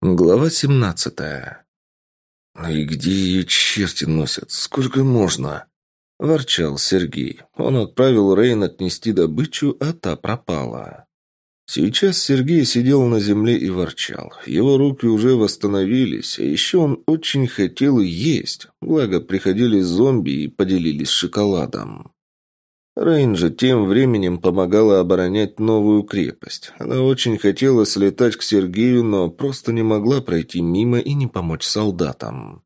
Глава семнадцатая. «Ну и где ее черти носят? Сколько можно?» – ворчал Сергей. Он отправил Рейн отнести добычу, а та пропала. Сейчас Сергей сидел на земле и ворчал. Его руки уже восстановились, а еще он очень хотел есть, благо приходили зомби и поделились шоколадом. Рейнджа тем временем помогала оборонять новую крепость. Она очень хотела слетать к Сергею, но просто не могла пройти мимо и не помочь солдатам.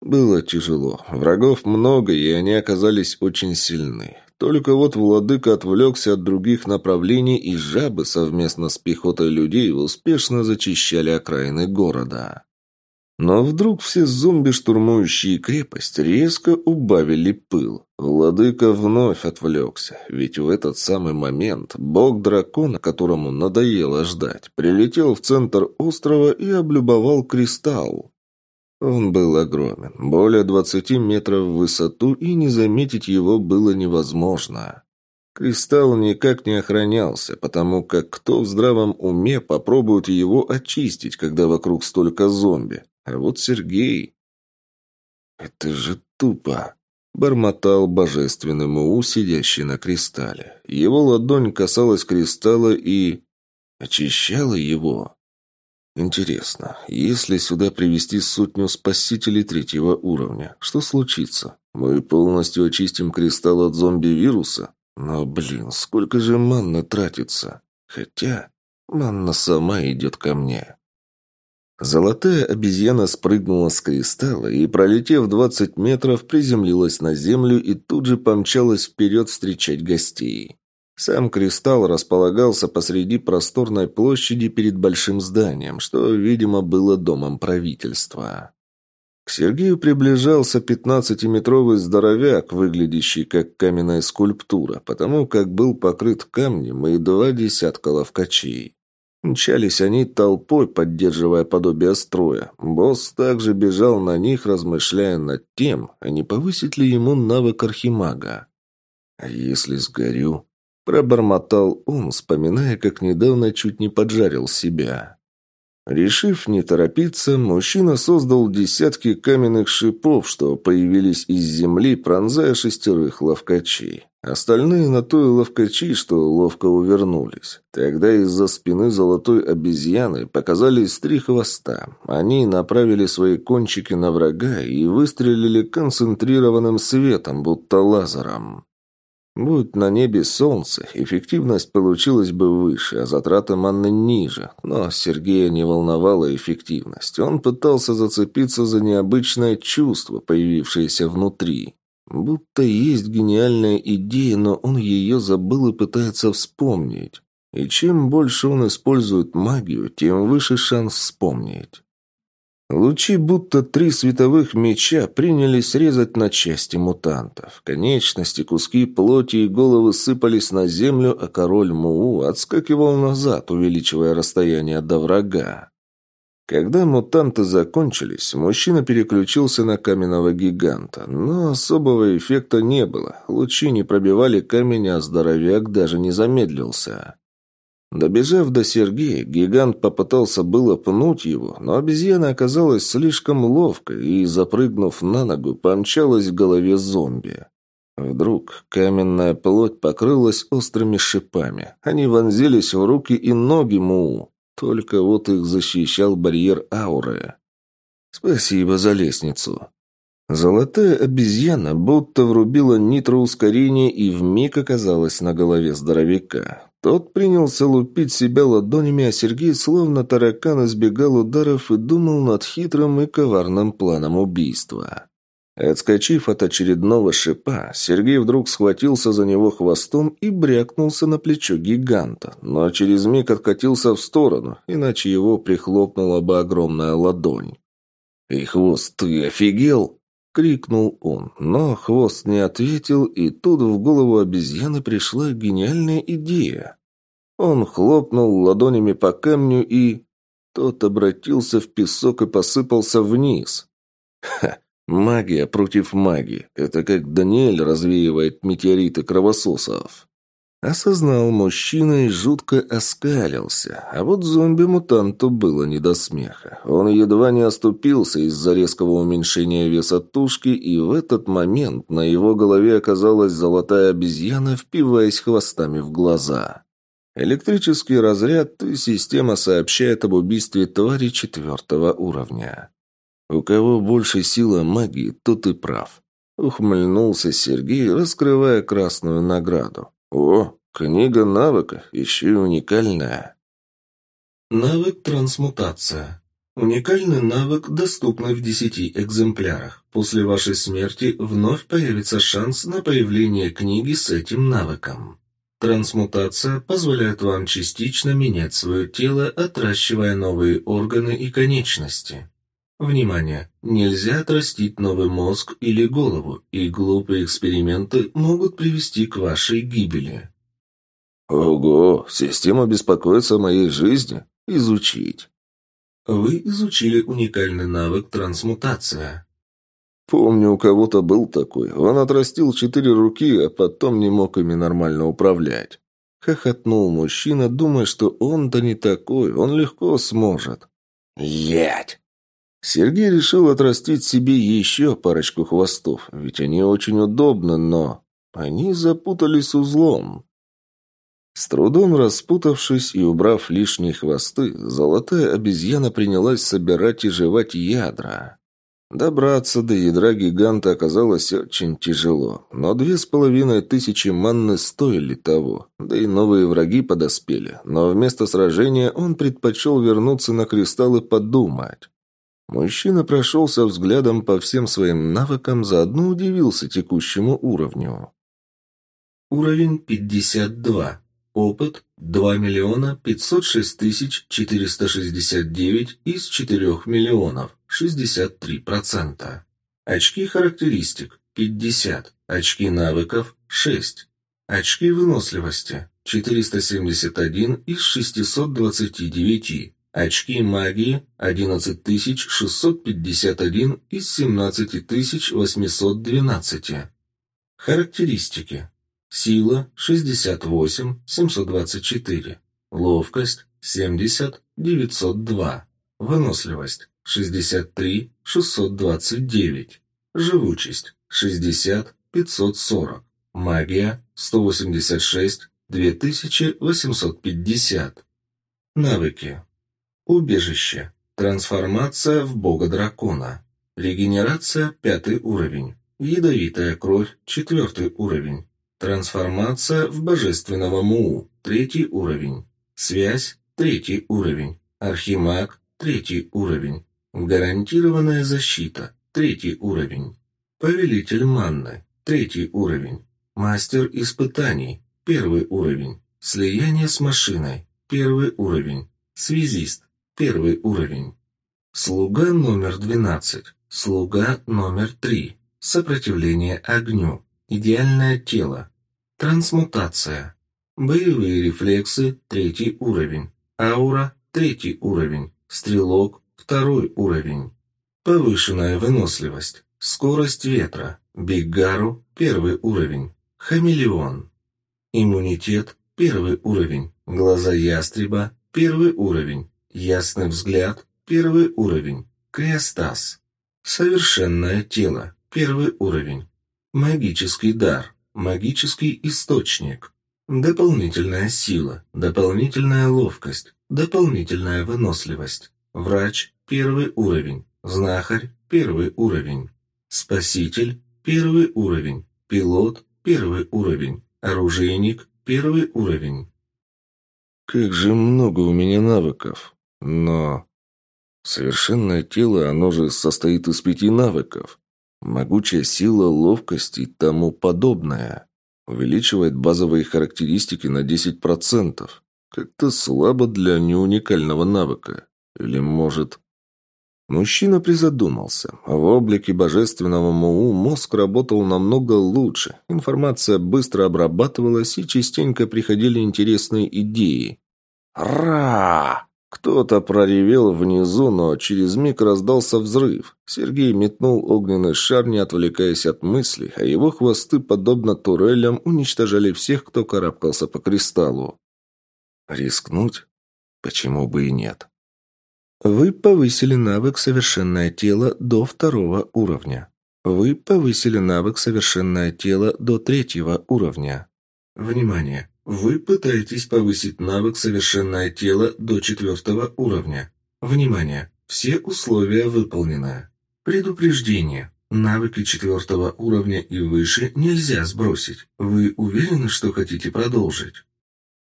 Было тяжело. Врагов много, и они оказались очень сильны. Только вот владыка отвлекся от других направлений, и жабы совместно с пехотой людей успешно зачищали окраины города. Но вдруг все зомби, штурмующие крепость, резко убавили пыл. Владыка вновь отвлекся, ведь в этот самый момент бог дракона, которому надоело ждать, прилетел в центр острова и облюбовал кристалл. Он был огромен, более двадцати метров в высоту, и не заметить его было невозможно. Кристалл никак не охранялся, потому как кто в здравом уме попробует его очистить, когда вокруг столько зомби? А вот Сергей... «Это же тупо!» — бормотал божественный Муу, сидящий на кристалле. Его ладонь касалась кристалла и... очищала его. Интересно, если сюда привести сотню спасителей третьего уровня, что случится? Мы полностью очистим кристалл от зомби-вируса? Но, блин, сколько же манны тратится? Хотя манна сама идет ко мне. Золотая обезьяна спрыгнула с кристалла и, пролетев двадцать метров, приземлилась на землю и тут же помчалась вперед встречать гостей. Сам кристалл располагался посреди просторной площади перед большим зданием, что, видимо, было домом правительства. К Сергею приближался пятнадцатиметровый здоровяк, выглядящий как каменная скульптура, потому как был покрыт камнем и два десятка ловкачей. Мчались они толпой, поддерживая подобие строя. Босс также бежал на них, размышляя над тем, а не повысить ли ему навык архимага. «А если сгорю?» – пробормотал он, вспоминая, как недавно чуть не поджарил себя. Решив не торопиться, мужчина создал десятки каменных шипов, что появились из земли, пронзая шестерых ловкачей. Остальные на то и ловкачи, что ловко увернулись. Тогда из-за спины золотой обезьяны показались три хвоста. Они направили свои кончики на врага и выстрелили концентрированным светом, будто лазером. Будь на небе солнце, эффективность получилась бы выше, а затраты манны ниже. Но Сергея не волновала эффективность. Он пытался зацепиться за необычное чувство, появившееся внутри. Будто есть гениальная идея, но он ее забыл и пытается вспомнить. И чем больше он использует магию, тем выше шанс вспомнить. Лучи, будто три световых меча, принялись резать на части мутантов. Конечности, куски плоти и головы сыпались на землю, а король Муу отскакивал назад, увеличивая расстояние до врага. Когда мутанты закончились, мужчина переключился на каменного гиганта, но особого эффекта не было. Лучи не пробивали камень, а здоровяк даже не замедлился. Добежав до Сергея, гигант попытался было пнуть его, но обезьяна оказалась слишком ловкой и, запрыгнув на ногу, помчалась к голове зомби. Вдруг каменная плоть покрылась острыми шипами. Они вонзились в руки и ноги Муу. Только вот их защищал барьер ауры. «Спасибо за лестницу», Золотая обезьяна будто врубила нитроускорение и вмиг оказалась на голове здоровяка. Тот принялся лупить себя ладонями, а Сергей словно таракан избегал ударов и думал над хитрым и коварным планом убийства. Отскочив от очередного шипа, Сергей вдруг схватился за него хвостом и брякнулся на плечо гиганта, но через миг откатился в сторону, иначе его прихлопнула бы огромная ладонь. «И хвост, ты офигел?» — крикнул он, но хвост не ответил, и тут в голову обезьяны пришла гениальная идея. Он хлопнул ладонями по камню и... Тот обратился в песок и посыпался вниз. Ха! Магия против магии. Это как Даниэль развеивает метеориты кровососов. Осознал мужчина и жутко оскалился. А вот зомби-мутанту было не до смеха. Он едва не оступился из-за резкого уменьшения веса тушки, и в этот момент на его голове оказалась золотая обезьяна, впиваясь хвостами в глаза. Электрический разряд и система сообщает об убийстве твари четвертого уровня. У кого больше сила магии, тот и прав. Ухмыльнулся Сергей, раскрывая красную награду. О, книга навыка, еще и уникальная. Навык трансмутация. Уникальный навык, доступный в 10 экземплярах. После вашей смерти вновь появится шанс на появление книги с этим навыком. Трансмутация позволяет вам частично менять свое тело, отращивая новые органы и конечности. Внимание! Нельзя отрастить новый мозг или голову, и глупые эксперименты могут привести к вашей гибели. Ого, система беспокоится о моей жизни. Изучить. Вы изучили уникальный навык трансмутация. Помню, у кого-то был такой. Он отрастил четыре руки, а потом не мог ими нормально управлять. Хохотнул мужчина, думая, что он-то не такой, он легко сможет. Ять! Сергей решил отрастить себе еще парочку хвостов, ведь они очень удобны, но... Они запутались узлом. С трудом распутавшись и убрав лишние хвосты, золотая обезьяна принялась собирать и жевать ядра. Добраться до ядра гиганта оказалось очень тяжело, но две с половиной тысячи манны стоили того, да и новые враги подоспели, но вместо сражения он предпочел вернуться на кристалл и подумать. Мужчина прошелся взглядом по всем своим навыкам, заодно удивился текущему уровню. Уровень 52. Опыт 2 миллиона 506 тысяч 469 из 4 миллионов, 63%. Очки характеристик 50. Очки навыков 6. Очки выносливости 471 из 629. Очки магии 11651 из 17812. Характеристики. Сила 68 724. Ловкость 70 902. Выносливость 63 629. Живучесть 60 540. Магия 186 2850. Навыки. Убежище. Трансформация в бога-дракона. Регенерация – пятый уровень. Ядовитая кровь – четвертый уровень. Трансформация в божественного Муу – третий уровень. Связь – третий уровень. Архимаг – третий уровень. Гарантированная защита – третий уровень. Повелитель манны – третий уровень. Мастер испытаний – первый уровень. Слияние с машиной – первый уровень. Связист Первый уровень. Слуга номер 12. Слуга номер 3. Сопротивление огню. Идеальное тело. Трансмутация. Боевые рефлексы. Третий уровень. Аура. Третий уровень. Стрелок. Второй уровень. Повышенная выносливость. Скорость ветра. Биггару. Первый уровень. Хамелеон. Иммунитет. Первый уровень. Глаза ястреба. Первый уровень. Ясный взгляд – первый уровень. Криостаз. Совершенное тело – первый уровень. Магический дар – магический источник. Дополнительная сила, дополнительная ловкость, дополнительная выносливость. Врач – первый уровень. Знахарь – первый уровень. Спаситель – первый уровень. Пилот – первый уровень. Оружейник – первый уровень. «Как же много у меня навыков!» Но... Совершенное тело, оно же состоит из пяти навыков. Могучая сила, ловкость и тому подобное. Увеличивает базовые характеристики на 10%. Как-то слабо для неуникального навыка. Или может... Мужчина призадумался. В облике божественного Муу мозг работал намного лучше. Информация быстро обрабатывалась, и частенько приходили интересные идеи. «Ра!» Кто-то проревел внизу, но через миг раздался взрыв. Сергей метнул огненный шар, не отвлекаясь от мыслей, а его хвосты, подобно турелям, уничтожали всех, кто карабкался по кристаллу. Рискнуть? Почему бы и нет? Вы повысили навык «Совершенное тело» до второго уровня. Вы повысили навык «Совершенное тело» до третьего уровня. Внимание! Вы пытаетесь повысить навык «Совершенное тело» до четвертого уровня. Внимание! Все условия выполнены. Предупреждение. Навыки четвертого уровня и выше нельзя сбросить. Вы уверены, что хотите продолжить?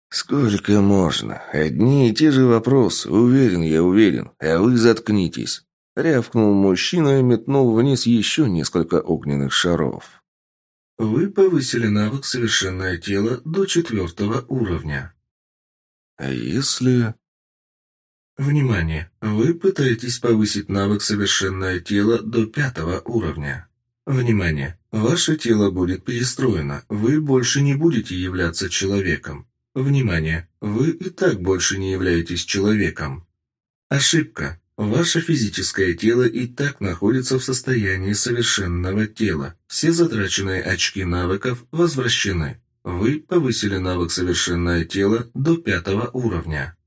«Сколько можно? Одни и те же вопросы. Уверен, я уверен. А вы заткнитесь». Рявкнул мужчина и метнул вниз еще несколько огненных шаров. Вы повысили навык «Совершенное тело» до четвертого уровня. А если... Внимание! Вы пытаетесь повысить навык «Совершенное тело» до пятого уровня. Внимание! Ваше тело будет перестроено. Вы больше не будете являться человеком. Внимание! Вы и так больше не являетесь человеком. Ошибка. Ваше физическое тело и так находится в состоянии совершенного тела. Все затраченные очки навыков возвращены. Вы повысили навык «Совершенное тело» до пятого уровня.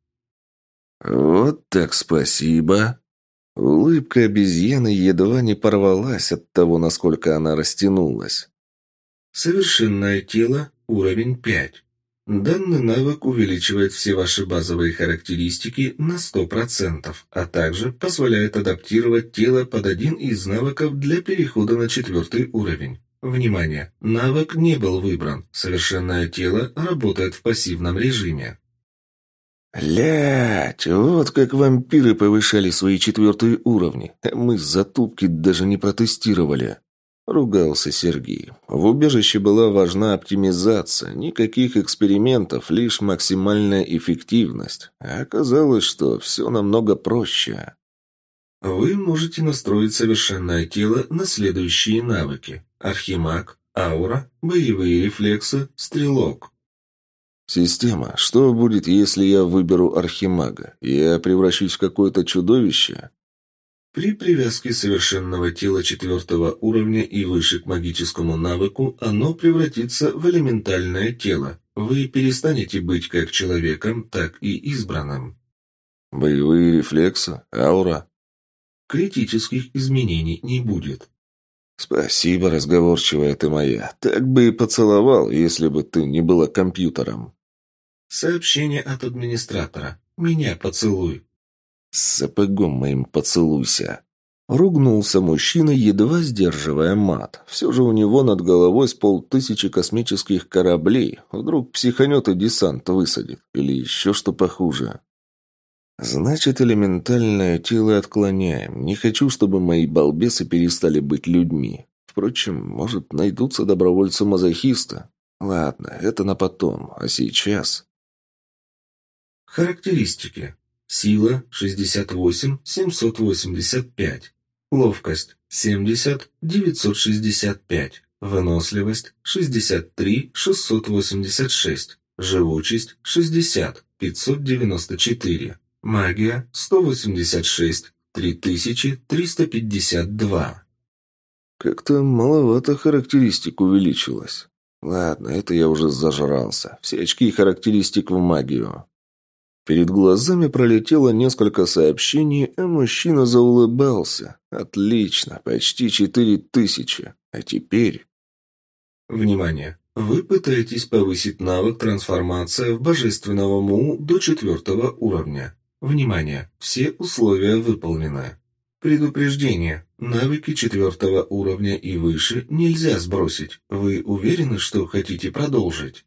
«Вот так спасибо!» Улыбка обезьяны едва не порвалась от того, насколько она растянулась. «Совершенное тело, уровень 5. Данный навык увеличивает все ваши базовые характеристики на 100%, а также позволяет адаптировать тело под один из навыков для перехода на четвертый уровень. Внимание! Навык не был выбран. Совершенное тело работает в пассивном режиме. Лять, вот как вампиры повышали свои четвертые уровни. Мы затупки даже не протестировали. Ругался Сергей. В убежище была важна оптимизация, никаких экспериментов, лишь максимальная эффективность. А оказалось, что все намного проще. Вы можете настроить совершенное тело на следующие навыки. Архимаг, аура, боевые рефлексы, стрелок. Система, что будет, если я выберу архимага? Я превращусь в какое-то чудовище? При привязке совершенного тела четвертого уровня и выше к магическому навыку оно превратится в элементальное тело. Вы перестанете быть как человеком, так и избранным. Боевые рефлексы? Аура? Критических изменений не будет. Спасибо, разговорчивая ты моя. Так бы и поцеловал, если бы ты не была компьютером. Сообщение от администратора. Меня поцелуй. С сапогом моим поцелуйся. Ругнулся мужчина, едва сдерживая мат. Все же у него над головой с полтысячи космических кораблей. Вдруг психанет и десант высадит. Или еще что похуже. Значит, элементальное тело отклоняем. Не хочу, чтобы мои балбесы перестали быть людьми. Впрочем, может, найдутся добровольцы-мазохисты. Ладно, это на потом. А сейчас... Характеристики. Сила – 68 785. Ловкость – 70 965. Выносливость – 63 686. Живучесть – 60 594. Магия – 186 3352. Как-то маловато характеристик увеличилось. Ладно, это я уже зажрался. Все очки характеристик в магию. Перед глазами пролетело несколько сообщений, а мужчина заулыбался. Отлично, почти четыре тысячи. А теперь... Внимание! Вы пытаетесь повысить навык трансформация в божественного Му до четвертого уровня. Внимание! Все условия выполнены. Предупреждение. Навыки четвертого уровня и выше нельзя сбросить. Вы уверены, что хотите продолжить?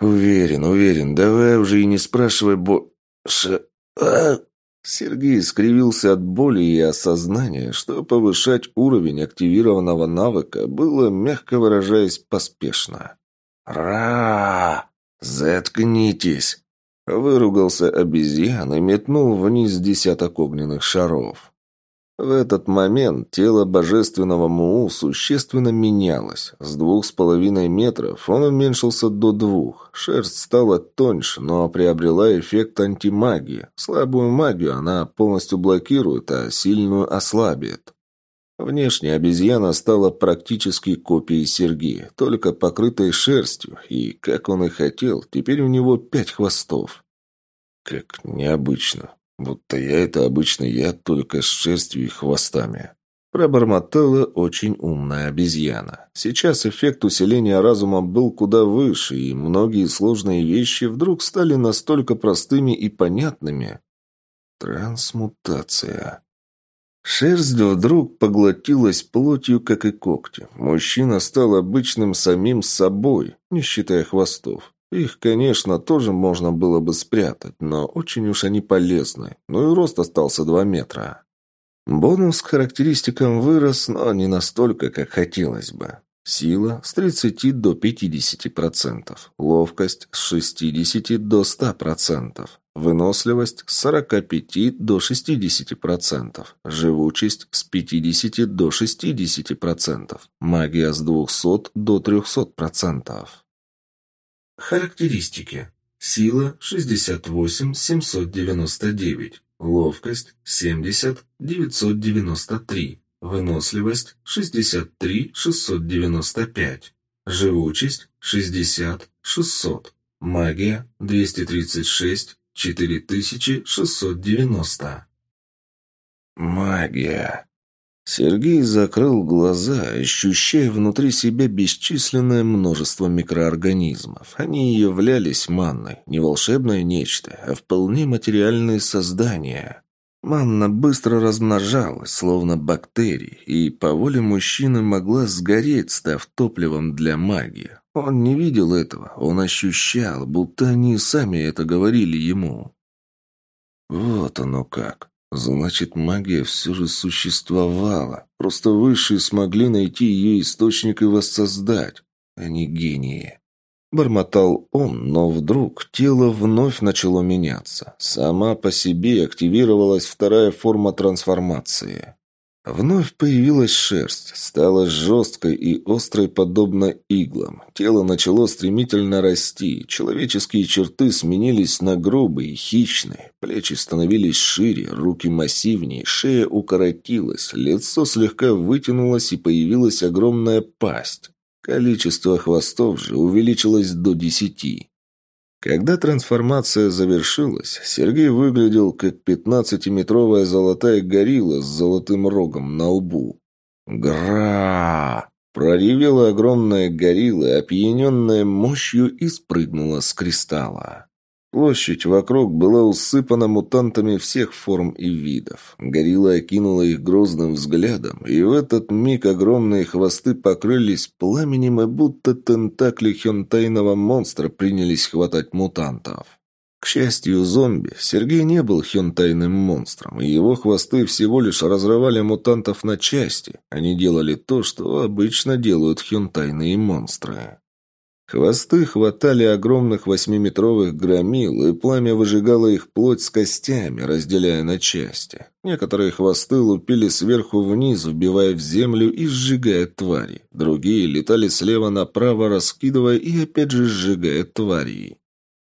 «Уверен, уверен. Давай уже и не спрашивай, бо...» Ш... А... Сергей скривился от боли и осознания, что повышать уровень активированного навыка было, мягко выражаясь, поспешно. «Ра! Заткнитесь!» Выругался обезьян и метнул вниз десяток огненных шаров. В этот момент тело божественного Муу существенно менялось. С двух с половиной метров он уменьшился до двух. Шерсть стала тоньше, но приобрела эффект антимагии. Слабую магию она полностью блокирует, а сильную ослабит. Внешне обезьяна стала практически копией Сергея, только покрытой шерстью, и, как он и хотел, теперь у него пять хвостов. Как необычно. Будто я это обычный я, только с шерстью и хвостами. Пробормотала очень умная обезьяна. Сейчас эффект усиления разума был куда выше, и многие сложные вещи вдруг стали настолько простыми и понятными. Трансмутация. Шерсть вдруг поглотилась плотью, как и когти. Мужчина стал обычным самим собой, не считая хвостов. Их, конечно, тоже можно было бы спрятать, но очень уж они полезны. Ну и рост остался 2 метра. Бонус к характеристикам вырос, но не настолько, как хотелось бы. Сила с 30 до 50%, ловкость с 60 до 100%, выносливость с 45 до 60%, живучесть с 50 до 60%, магия с 200 до 300%. Характеристики. Сила 68 799, ловкость 70 993, выносливость 63 695, живучесть 60 600, магия 236 4690. Магия. Сергей закрыл глаза, ощущая внутри себя бесчисленное множество микроорганизмов. Они являлись манной, не волшебное нечто, а вполне материальные создания. Манна быстро размножалась, словно бактерии, и по воле мужчины могла сгореть, став топливом для магии. Он не видел этого, он ощущал, будто они сами это говорили ему. Вот оно как. Значит, магия все же существовала. Просто высшие смогли найти ее источник и воссоздать. Они гении. Бормотал он, но вдруг тело вновь начало меняться. Сама по себе активировалась вторая форма трансформации. Вновь появилась шерсть, стала жесткой и острой, подобно иглам. Тело начало стремительно расти, человеческие черты сменились на грубые, хищные. Плечи становились шире, руки массивнее, шея укоротилась, лицо слегка вытянулось и появилась огромная пасть. Количество хвостов же увеличилось до десяти. Когда трансформация завершилась, Сергей выглядел как пятнадцатиметровая золотая горилла с золотым рогом на лбу. «Гра!» Проревела огромная горилла, опьяненная мощью, и спрыгнула с кристалла. Площадь вокруг была усыпана мутантами всех форм и видов. Горилла окинула их грозным взглядом, и в этот миг огромные хвосты покрылись пламенем, и будто тентакли хентайного монстра принялись хватать мутантов. К счастью, зомби, Сергей не был хентайным монстром, и его хвосты всего лишь разрывали мутантов на части. Они делали то, что обычно делают хентайные монстры. Хвосты хватали огромных восьмиметровых громил, и пламя выжигало их плоть с костями, разделяя на части. Некоторые хвосты лупили сверху вниз, вбивая в землю и сжигая твари. Другие летали слева направо, раскидывая и опять же сжигая твари.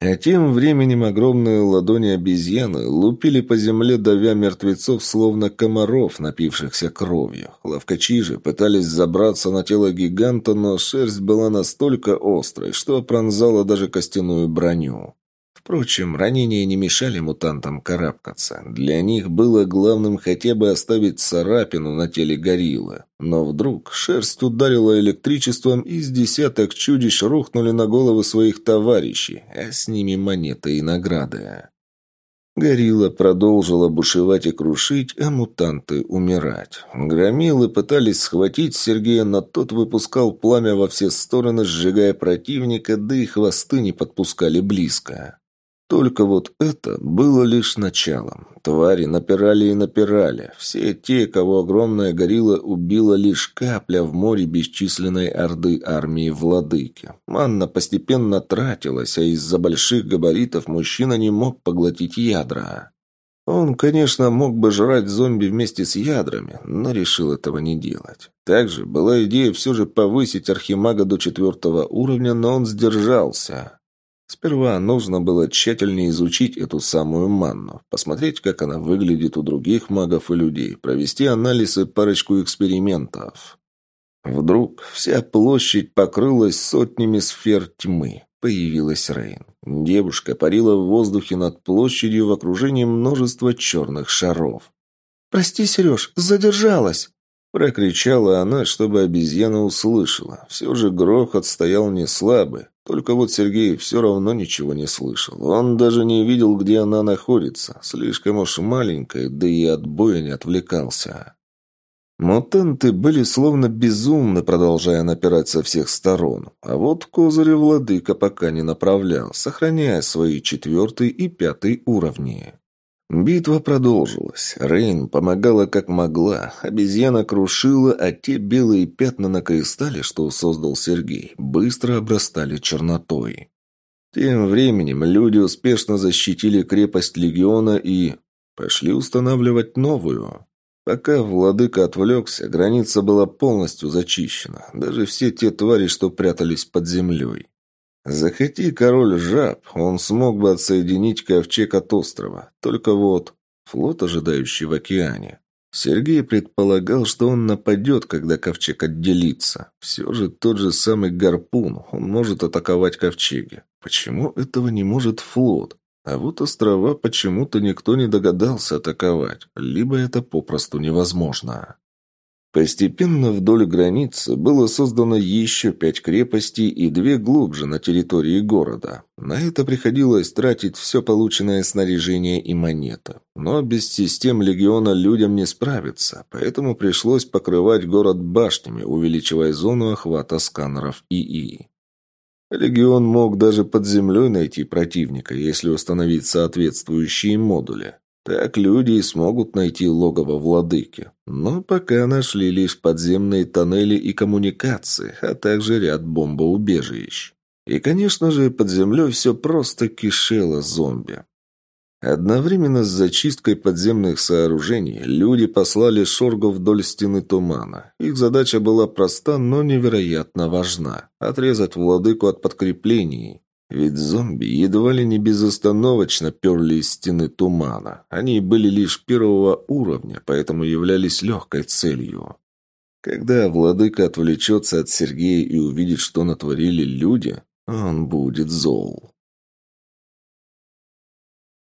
А тем временем огромные ладони обезьяны лупили по земле, давя мертвецов, словно комаров, напившихся кровью. Ловкачи же пытались забраться на тело гиганта, но шерсть была настолько острой, что пронзала даже костяную броню. Впрочем, ранения не мешали мутантам карабкаться. Для них было главным хотя бы оставить царапину на теле гориллы. Но вдруг шерсть ударила электричеством, и с десяток чудищ рухнули на головы своих товарищей, а с ними монеты и награды. Горилла продолжила бушевать и крушить, а мутанты умирать. Громилы пытались схватить Сергея, но тот выпускал пламя во все стороны, сжигая противника, да и хвосты не подпускали близко. Только вот это было лишь началом. Твари напирали и напирали. Все те, кого огромная горилла убила лишь капля в море бесчисленной орды армии владыки. Манна постепенно тратилась, а из-за больших габаритов мужчина не мог поглотить ядра. Он, конечно, мог бы жрать зомби вместе с ядрами, но решил этого не делать. Также была идея все же повысить архимага до четвертого уровня, но он сдержался. Сперва нужно было тщательнее изучить эту самую манну, посмотреть, как она выглядит у других магов и людей, провести анализ и парочку экспериментов. Вдруг вся площадь покрылась сотнями сфер тьмы. Появилась Рейн. Девушка парила в воздухе над площадью в окружении множества черных шаров. «Прости, Сереж, задержалась!» Прокричала она, чтобы обезьяна услышала. Все же грохот стоял не слабый. Только вот Сергей все равно ничего не слышал. Он даже не видел, где она находится. Слишком уж маленькая, да и от боя не отвлекался. Мутанты были словно безумны, продолжая напирать со всех сторон. А вот козыря владыка пока не направлял, сохраняя свои четвертый и пятый уровни. Битва продолжилась. Рейн помогала как могла. Обезьяна крушила, а те белые пятна на кристалле, что создал Сергей, быстро обрастали чернотой. Тем временем люди успешно защитили крепость Легиона и... пошли устанавливать новую. Пока владыка отвлекся, граница была полностью зачищена. Даже все те твари, что прятались под землей. Захоти король жаб, он смог бы отсоединить ковчег от острова. Только вот флот, ожидающий в океане. Сергей предполагал, что он нападет, когда ковчег отделится. Все же тот же самый гарпун, он может атаковать ковчеги. Почему этого не может флот? А вот острова почему-то никто не догадался атаковать, либо это попросту невозможно. Постепенно вдоль границы было создано еще пять крепостей и две глубже на территории города. На это приходилось тратить все полученное снаряжение и монеты. Но без систем легиона людям не справиться, поэтому пришлось покрывать город башнями, увеличивая зону охвата сканеров ИИ. Легион мог даже под землей найти противника, если установить соответствующие модули. Так люди и смогут найти логово владыки. Но пока нашли лишь подземные тоннели и коммуникации, а также ряд бомбоубежищ. И, конечно же, под землей все просто кишело зомби. Одновременно с зачисткой подземных сооружений люди послали шоргов вдоль стены тумана. Их задача была проста, но невероятно важна – отрезать владыку от подкреплений. Ведь зомби едва ли не безостановочно перли из стены тумана. Они были лишь первого уровня, поэтому являлись легкой целью. Когда владыка отвлечется от Сергея и увидит, что натворили люди, он будет зол.